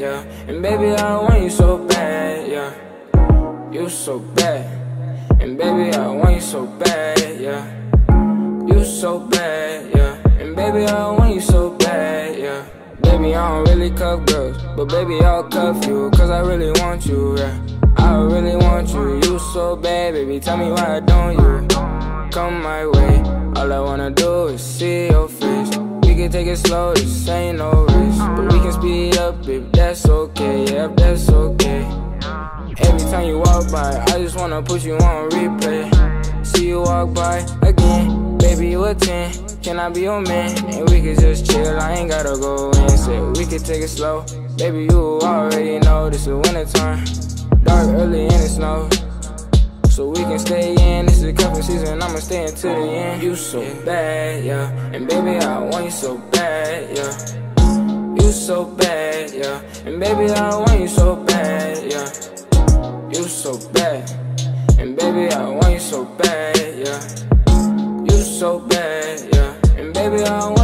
yeah. And baby, I want you so bad, yeah. You so bad. And baby, I want you so bad, yeah. You so bad, yeah. And baby, I want you so bad, yeah. Baby, I don't really cuff girls, but baby, I'll cuff you, cause I really want you, yeah. I really want you, you so bad, baby, tell me why don't you come my way? All I wanna do is see your face. We can take it slow, this ain't no race. But we can speed up if that's okay, yeah, that's okay. Every time you walk by, I just wanna put you on replay. See you walk by again, baby, you a 10. Can I be your man? And we could just chill, I ain't gotta go in. Say we could take it slow. Baby, you already know this is winter time. Dark early and it snow. So we can stay in, this is cuffing season, I'ma stay until the end. You so bad, yeah. And baby, I want you so bad, yeah. You so bad, yeah. And baby, I want you so bad, yeah. You so bad. And baby, I want you so bad, yeah. You so bad, yeah. And baby, I want